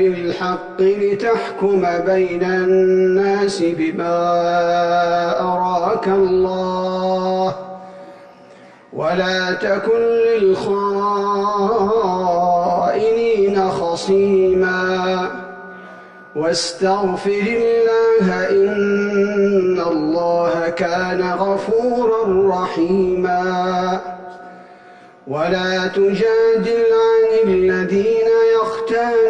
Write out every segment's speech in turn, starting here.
بالحق لتحكم بين الناس بما أراك الله ولا تكن للخائنين خصيما واستغفر الله إن الله كان غفورا رحيما ولا تجادل عن الذين يختانون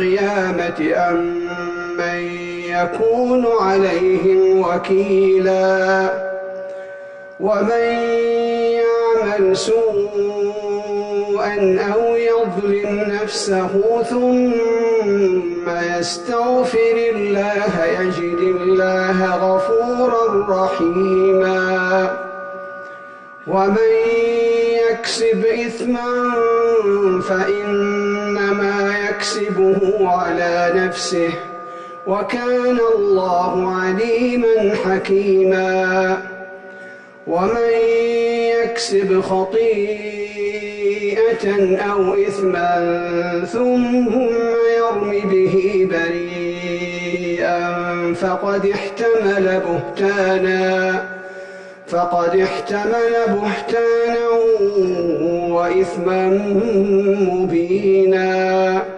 القيامة أم من يكون عليهم وكيلا ومن يعمل سوءا أو يظلم نفسه ثم يستغفر الله يجد الله غفورا رحيما ومن يكسب إثما فإنما يكسبه على نفسه وكان الله عليما حكيما. ومن يكسب خطيئة أو إثما ثم يرم به بريئا فقد احتمل بهتانا فقد احتمل بهتانا وإثما مبينا.